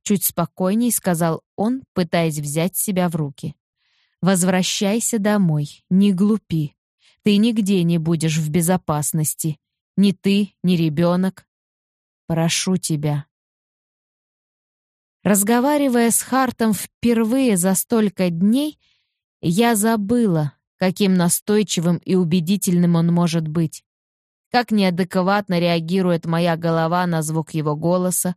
Чуть спокойней сказал он, пытаясь взять себя в руки. «Возвращайся домой, не глупи. Ты нигде не будешь в безопасности. Ни ты, ни ребенок. Прошу тебя, Разговаривая с Хартом впервые за столько дней, я забыла, каким настойчивым и убедительным он может быть. Как неадекватно реагирует моя голова на звук его голоса,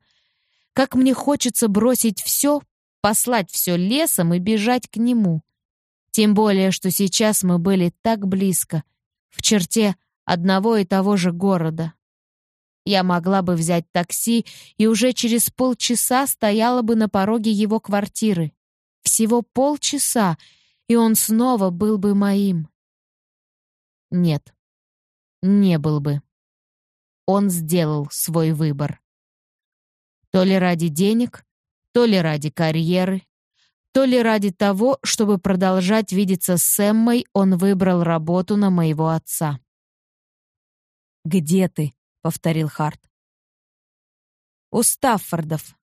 как мне хочется бросить все, послать все лесом и бежать к нему. Тем более, что сейчас мы были так близко, в черте одного и того же города. Я могла бы взять такси и уже через полчаса стояла бы на пороге его квартиры. Всего полчаса, и он снова был бы моим. Нет, не был бы. Он сделал свой выбор. То ли ради денег, то ли ради карьеры, то ли ради того, чтобы продолжать видеться с Эммой, он выбрал работу на моего отца. «Где ты?» — повторил Харт. «У Стаффордов».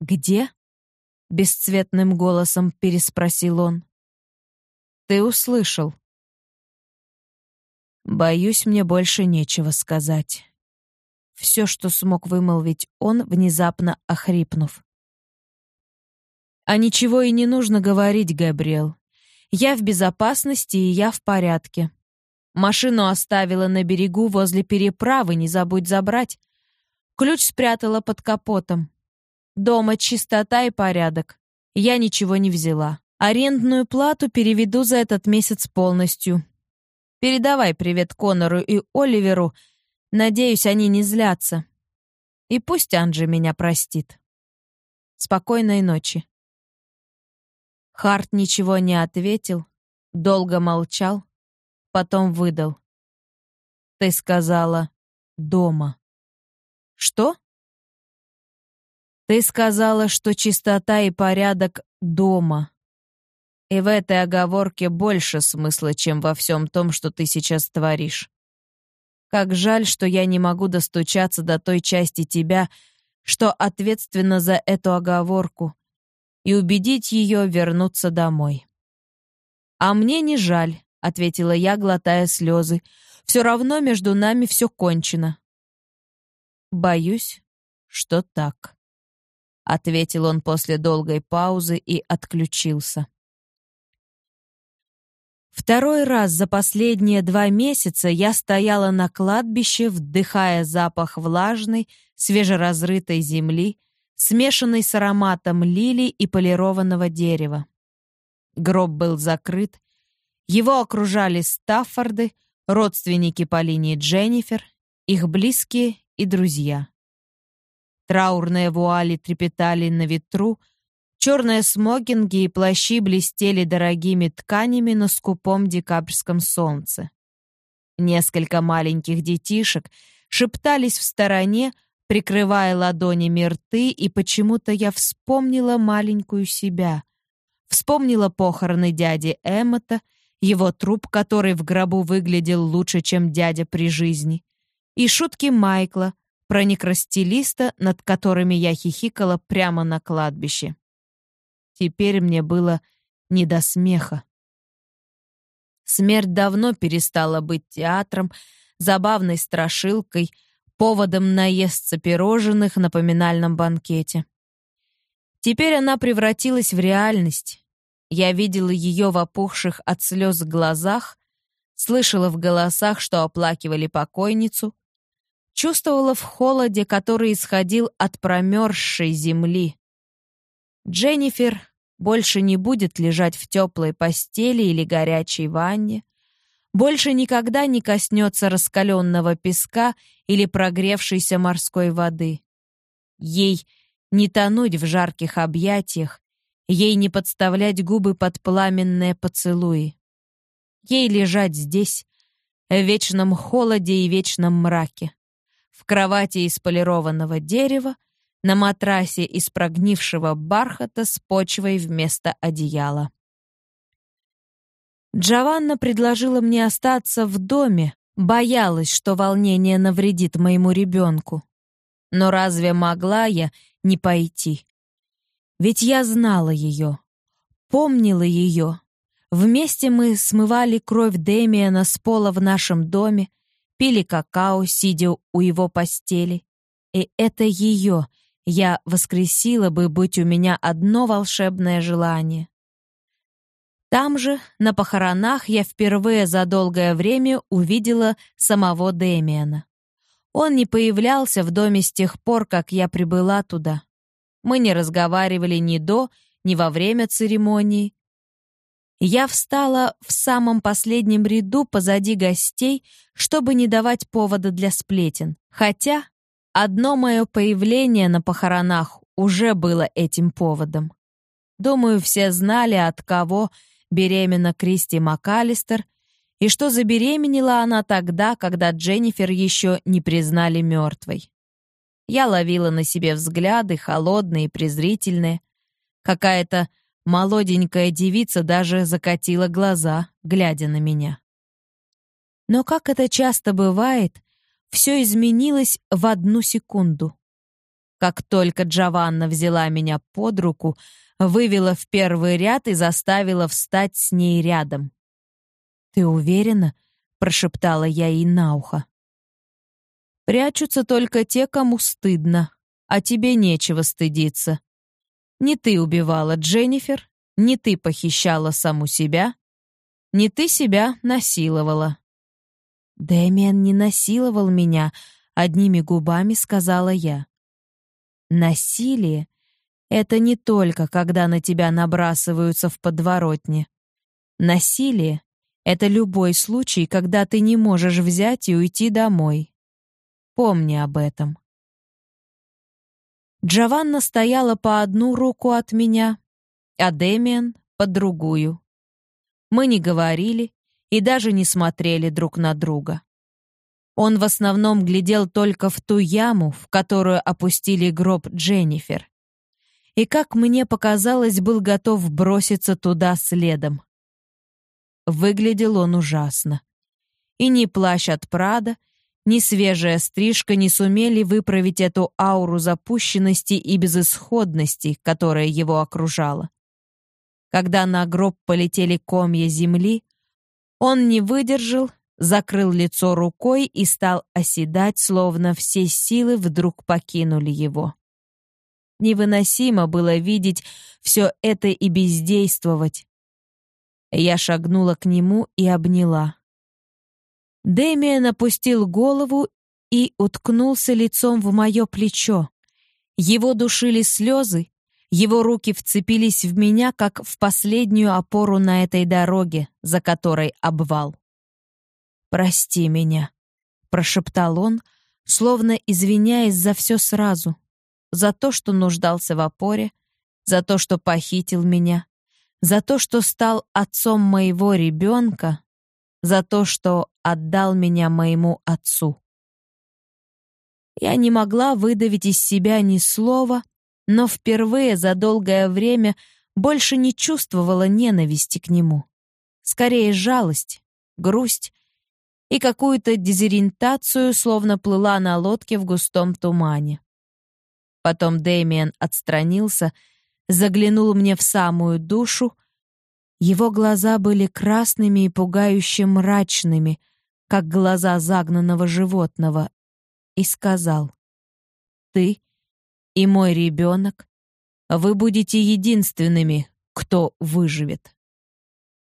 «Где?» — бесцветным голосом переспросил он. «Ты услышал». «Боюсь, мне больше нечего сказать». Все, что смог вымолвить он, внезапно охрипнув. «А ничего и не нужно говорить, Габриэл. Я в безопасности, и я в порядке. Машину оставила на берегу возле переправы, не забудь забрать. Ключ спрятала под капотом. Дома чистота и порядок. Я ничего не взяла. Арендную плату переведу за этот месяц полностью. Передавай привет Конору и Оливеру. Надеюсь, они не злятся. И пусть Анджи меня простит. Спокойной ночи. Харт ничего не ответил, Долго молчал, потом выдал. Ты сказала «дома». Что? Ты сказала, что чистота и порядок дома. И в этой оговорке больше смысла, чем во всем том, что ты сейчас творишь. Как жаль, что я не могу достучаться до той части тебя, что ответственна за эту оговорку, и убедить ее вернуться домой. «А мне не жаль», — ответила я, глотая слезы. «Все равно между нами все кончено». «Боюсь, что так», — ответил он после долгой паузы и отключился. Второй раз за последние два месяца я стояла на кладбище, вдыхая запах влажной, свежеразрытой земли, смешанный с ароматом лилий и полированного дерева. Гроб был закрыт, его окружали Стаффорды, родственники по линии Дженнифер, их близкие и друзья. Траурные вуали трепетали на ветру, черные смокинги и плащи блестели дорогими тканями на скупом декабрьском солнце. Несколько маленьких детишек шептались в стороне, прикрывая ладонями рты, и почему-то я вспомнила маленькую себя. Вспомнила похороны дяди Эммета, его труп, который в гробу выглядел лучше, чем дядя при жизни, и шутки Майкла, про некростилиста, над которыми я хихикала прямо на кладбище. Теперь мне было не до смеха. Смерть давно перестала быть театром, забавной страшилкой, поводом наесться пирожных на поминальном банкете. Теперь она превратилась в реальность. Я видела ее в опухших от слез глазах, слышала в голосах, что оплакивали покойницу, чувствовала в холоде, который исходил от промерзшей земли. Дженнифер больше не будет лежать в теплой постели или горячей ванне, больше никогда не коснется раскаленного песка или прогревшейся морской воды. Ей не тонуть в жарких объятиях, ей не подставлять губы под пламенные поцелуи. Ей лежать здесь, в вечном холоде и вечном мраке в кровати из полированного дерева, на матрасе из прогнившего бархата с почвой вместо одеяла. Джованна предложила мне остаться в доме, боялась, что волнение навредит моему ребенку. Но разве могла я не пойти? Ведь я знала ее, помнила ее. Вместе мы смывали кровь Дэмиана с пола в нашем доме, пили какао, сидя у его постели. И это ее я воскресила бы, быть у меня одно волшебное желание. Там же, на похоронах, я впервые за долгое время увидела самого Дэмиана. Он не появлялся в доме с тех пор, как я прибыла туда. Мы не разговаривали ни до, ни во время церемонии, я встала в самом последнем ряду позади гостей, чтобы не давать повода для сплетен. Хотя одно мое появление на похоронах уже было этим поводом. Думаю, все знали, от кого беременна Кристи МакАлистер и что забеременела она тогда, когда Дженнифер еще не признали мертвой. Я ловила на себе взгляды, холодные презрительные. Какая-то Молоденькая девица даже закатила глаза, глядя на меня. Но, как это часто бывает, все изменилось в одну секунду. Как только Джованна взяла меня под руку, вывела в первый ряд и заставила встать с ней рядом. «Ты уверена?» — прошептала я ей на ухо. «Прячутся только те, кому стыдно, а тебе нечего стыдиться. Не ты убивала Дженнифер, не ты похищала саму себя, не ты себя насиловала. Дэмиан не насиловал меня, одними губами сказала я. Насилие — это не только, когда на тебя набрасываются в подворотне. Насилие — это любой случай, когда ты не можешь взять и уйти домой. Помни об этом. Джованна стояла по одну руку от меня, а Дэмиан — по другую. Мы не говорили и даже не смотрели друг на друга. Он в основном глядел только в ту яму, в которую опустили гроб Дженнифер. И, как мне показалось, был готов броситься туда следом. Выглядел он ужасно. И ни плащ от Прада, ни свежая стрижка не сумели выправить эту ауру запущенности и безысходности, которая его окружала. Когда на гроб полетели комья земли, он не выдержал, закрыл лицо рукой и стал оседать, словно все силы вдруг покинули его. Невыносимо было видеть все это и бездействовать. Я шагнула к нему и обняла. Дэмиан опустил голову и уткнулся лицом в мое плечо. Его душили слезы, его руки вцепились в меня, как в последнюю опору на этой дороге, за которой обвал. «Прости меня», — прошептал он, словно извиняясь за все сразу, за то, что нуждался в опоре, за то, что похитил меня, за то, что стал отцом моего ребенка, за то, что отдал меня моему отцу. Я не могла выдавить из себя ни слова, но впервые за долгое время больше не чувствовала ненависти к нему. Скорее жалость, грусть и какую-то дезориентацию, словно плыла на лодке в густом тумане. Потом Дэмиен отстранился, заглянул мне в самую душу его глаза были красными и пугающе мрачными, как глаза загнанного животного, и сказал, «Ты и мой ребенок, вы будете единственными, кто выживет».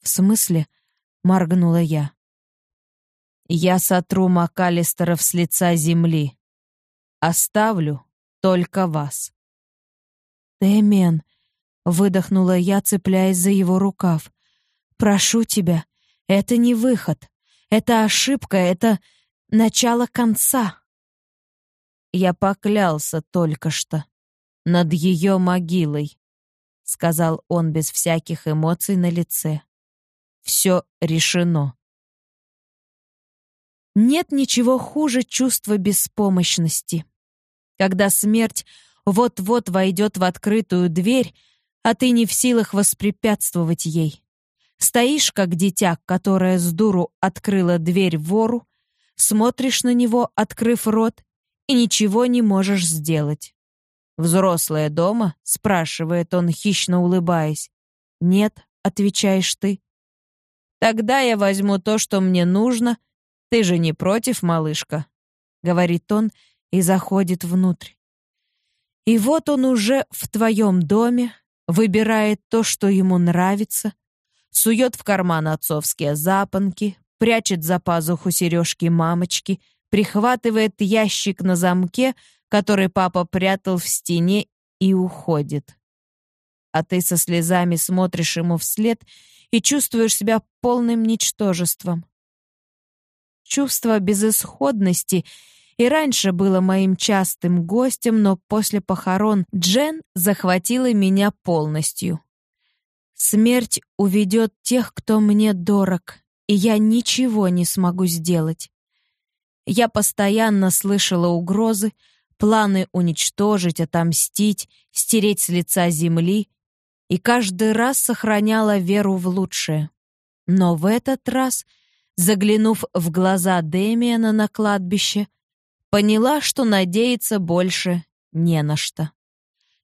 «В смысле?» — моргнула я. «Я сотру Макалистеров с лица земли. Оставлю только вас». «Дэмиан», Выдохнула я, цепляясь за его рукав. «Прошу тебя, это не выход. Это ошибка, это начало конца». «Я поклялся только что. Над ее могилой», — сказал он без всяких эмоций на лице. «Все решено». Нет ничего хуже чувства беспомощности. Когда смерть вот-вот войдет в открытую дверь, а ты не в силах воспрепятствовать ей. Стоишь, как дитя, которое с дуру открыло дверь вору, смотришь на него, открыв рот, и ничего не можешь сделать. «Взрослая дома?» — спрашивает он, хищно улыбаясь. «Нет», — отвечаешь ты. «Тогда я возьму то, что мне нужно. Ты же не против, малышка?» — говорит он и заходит внутрь. И вот он уже в твоем доме, выбирает то, что ему нравится, сует в карман отцовские запонки, прячет за пазуху сережки мамочки, прихватывает ящик на замке, который папа прятал в стене, и уходит. А ты со слезами смотришь ему вслед и чувствуешь себя полным ничтожеством. Чувство безысходности — и раньше было моим частым гостем, но после похорон Джен захватила меня полностью. Смерть уведет тех, кто мне дорог, и я ничего не смогу сделать. Я постоянно слышала угрозы, планы уничтожить, отомстить, стереть с лица земли, и каждый раз сохраняла веру в лучшее. Но в этот раз, заглянув в глаза Дэмиана на кладбище, Поняла, что надеяться больше не на что.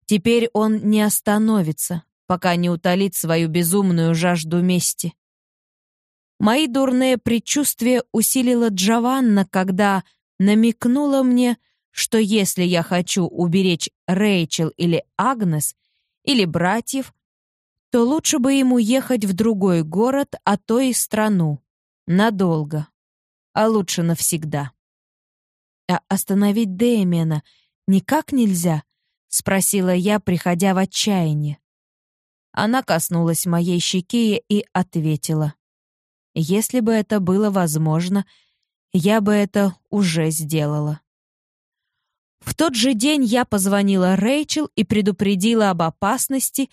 Теперь он не остановится, пока не утолит свою безумную жажду мести. Мои дурные предчувствия усилила Джованна, когда намекнула мне, что если я хочу уберечь Рэйчел или Агнес, или братьев, то лучше бы ему ехать в другой город, а то и страну. Надолго. А лучше навсегда. А остановить Дэмиана никак нельзя?» — спросила я, приходя в отчаяние. Она коснулась моей щеки и ответила. «Если бы это было возможно, я бы это уже сделала». В тот же день я позвонила Рэйчел и предупредила об опасности,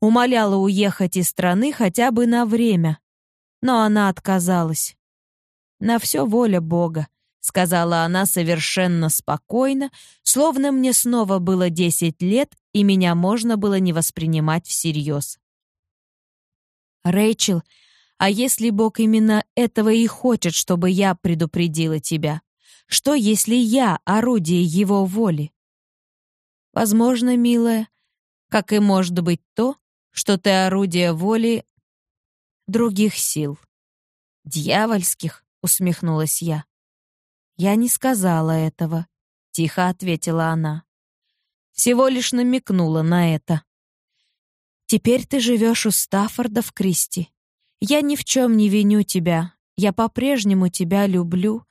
умоляла уехать из страны хотя бы на время, но она отказалась. «На все воля Бога», — сказала она совершенно спокойно, словно мне снова было десять лет, и меня можно было не воспринимать всерьез. «Рэйчел, а если Бог именно этого и хочет, чтобы я предупредила тебя? Что, если я орудие Его воли?» «Возможно, милая, как и может быть то, что ты орудие воли других сил. Дьявольских, усмехнулась я. Я не сказала этого, тихо ответила она. Всего лишь намекнула на это. Теперь ты живешь у Стаффорда в Кристи. Я ни в чем не виню тебя. Я по-прежнему тебя люблю.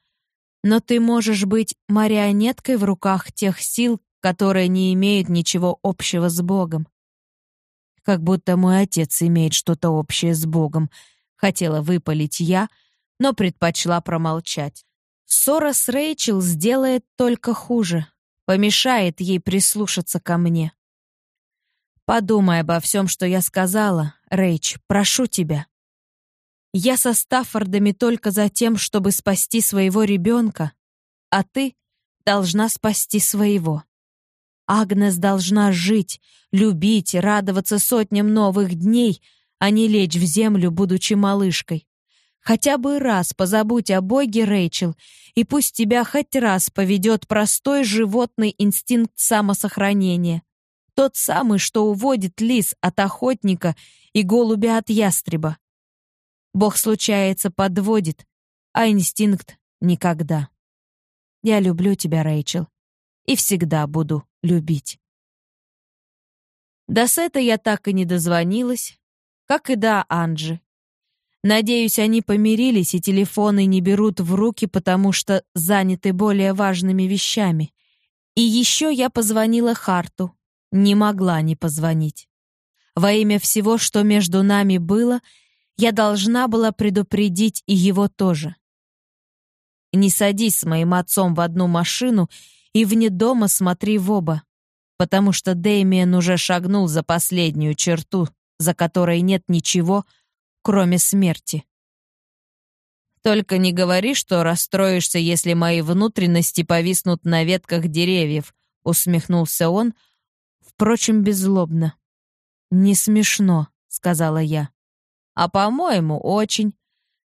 Но ты можешь быть марионеткой в руках тех сил, которые не имеют ничего общего с Богом. Как будто мой отец имеет что-то общее с Богом. Хотела выпалить я, но предпочла промолчать. Ссора с Рэйчел сделает только хуже, помешает ей прислушаться ко мне. Подумай обо всем, что я сказала, Рэйч, прошу тебя. Я со Стаффордами только за тем, чтобы спасти своего ребенка, а ты должна спасти своего. Агнес должна жить, любить, радоваться сотням новых дней, а не лечь в землю, будучи малышкой. Хотя бы раз позабудь о Боге, Рэйчел, и пусть тебя хоть раз поведет простой животный инстинкт самосохранения. Тот самый, что уводит лис от охотника и голубя от ястреба. Бог, случается, подводит, а инстинкт — никогда. Я люблю тебя, Рэйчел, и всегда буду любить. До Сета я так и не дозвонилась, как и до Анджи. Надеюсь, они помирились и телефоны не берут в руки, потому что заняты более важными вещами. И еще я позвонила Харту. Не могла не позвонить. Во имя всего, что между нами было, я должна была предупредить и его тоже. Не садись с моим отцом в одну машину и вне дома смотри в оба, потому что Дэмиен уже шагнул за последнюю черту, за которой нет ничего, кроме смерти. Только не говори, что расстроишься, если мои внутренности повиснут на ветках деревьев, усмехнулся он, впрочем, беззлобно. Не смешно, сказала я. А по-моему, очень.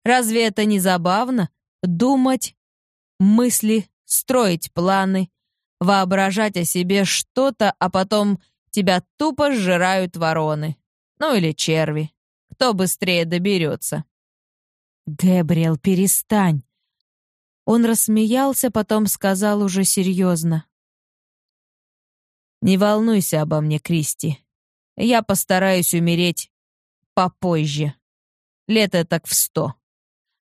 Разве это не забавно думать мысли строить планы, воображать о себе что-то, а потом тебя тупо сжирают вороны. Ну или черви. Кто быстрее доберется. Гэбриэл, перестань. Он рассмеялся, потом сказал уже серьезно. Не волнуйся обо мне, Кристи. Я постараюсь умереть попозже. Лето так в сто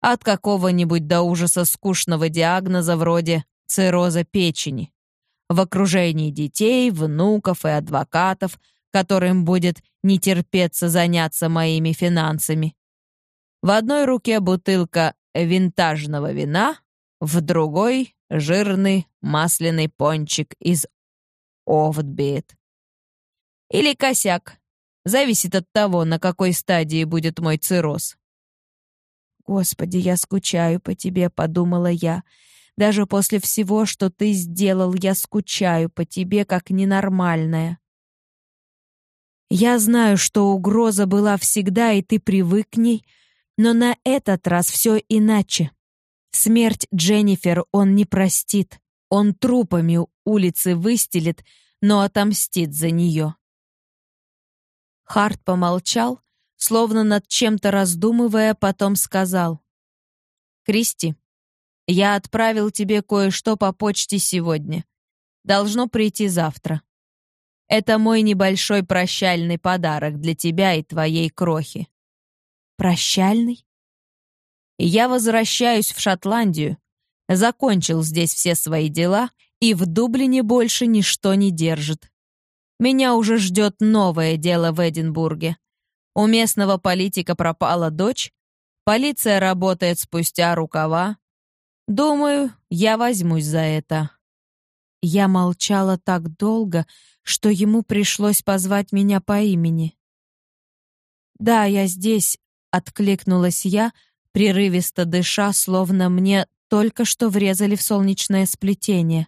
от какого-нибудь до ужаса скучного диагноза вроде цирроза печени, в окружении детей, внуков и адвокатов, которым будет не терпеться заняться моими финансами. В одной руке бутылка винтажного вина, в другой — жирный масляный пончик из Овдбит. Или косяк. Зависит от того, на какой стадии будет мой цирроз. «Господи, я скучаю по тебе», — подумала я. «Даже после всего, что ты сделал, я скучаю по тебе, как ненормальная». Я знаю, что угроза была всегда, и ты привык к ней, но на этот раз все иначе. Смерть Дженнифер он не простит. Он трупами улицы выстелит, но отомстит за нее. Харт помолчал, словно над чем-то раздумывая, потом сказал. «Кристи, я отправил тебе кое-что по почте сегодня. Должно прийти завтра. Это мой небольшой прощальный подарок для тебя и твоей крохи». «Прощальный?» «Я возвращаюсь в Шотландию, закончил здесь все свои дела, и в Дублине больше ничто не держит. Меня уже ждет новое дело в Эдинбурге. У местного политика пропала дочь, полиция работает спустя рукава. Думаю, я возьмусь за это. Я молчала так долго, что ему пришлось позвать меня по имени. «Да, я здесь. откликнулась я, прерывисто дыша, словно мне только что врезали в солнечное сплетение.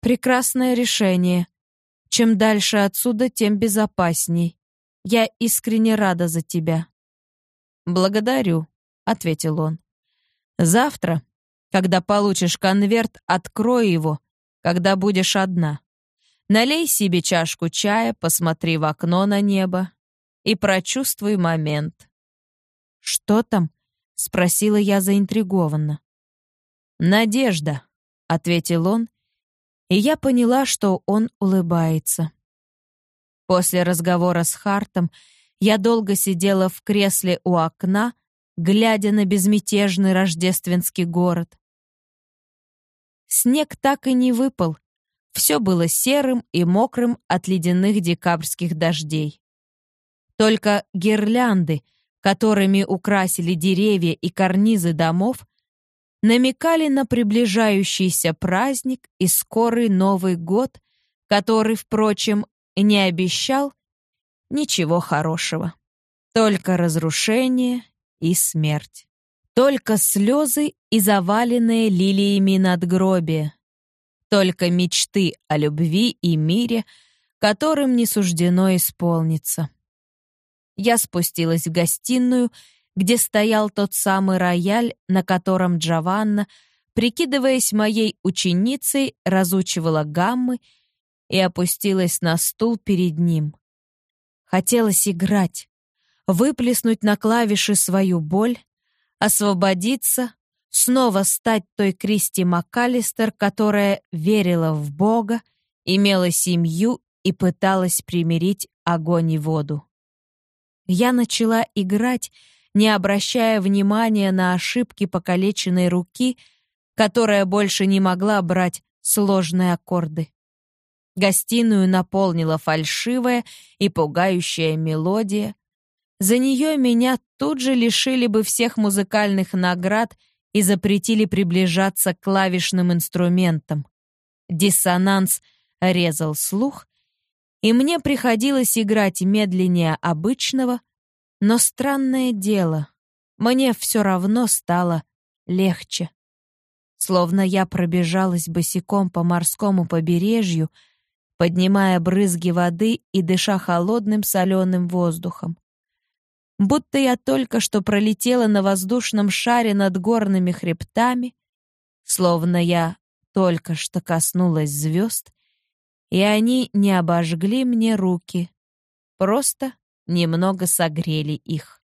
Прекрасное решение. Чем дальше отсюда, тем безопасней. Я искренне рада за тебя. Благодарю, ответил он. Завтра, когда получишь конверт, открой его, когда будешь одна. Налей себе чашку чая, посмотри в окно на небо и прочувствуй момент. Что там? спросила я заинтригованно. Надежда, ответил он, и я поняла, что он улыбается. После разговора с Хартом я долго сидела в кресле у окна, глядя на безмятежный рождественский город. Снег так и не выпал. Все было серым и мокрым от ледяных декабрьских дождей. Только гирлянды, которыми украсили деревья и карнизы домов, намекали на приближающийся праздник и скорый Новый год, который, впрочем, не обещал ничего хорошего. Только разрушение и смерть. Только слезы и заваленные лилиями надгробия. Только мечты о любви и мире, которым не суждено исполниться. Я спустилась в гостиную, где стоял тот самый рояль, на котором Джованна, прикидываясь моей ученицей, разучивала гаммы и опустилась на стул перед ним. Хотелось играть, выплеснуть на клавиши свою боль, освободиться, снова стать той Кристи МакАлистер, которая верила в Бога, имела семью и пыталась примирить огонь и воду. Я начала играть, не обращая внимания на ошибки покалеченной руки, которая больше не могла брать сложные аккорды. Гостиную наполнила фальшивая и пугающая мелодия. За нее меня тут же лишили бы всех музыкальных наград и запретили приближаться к клавишным инструментам. Диссонанс резал слух, и мне приходилось играть медленнее обычного — но странное дело, мне все равно стало легче. Словно я пробежалась босиком по морскому побережью, поднимая брызги воды и дыша холодным соленым воздухом. Будто я только что пролетела на воздушном шаре над горными хребтами, словно я только что коснулась звезд, и они не обожгли мне руки, просто немного согрели их.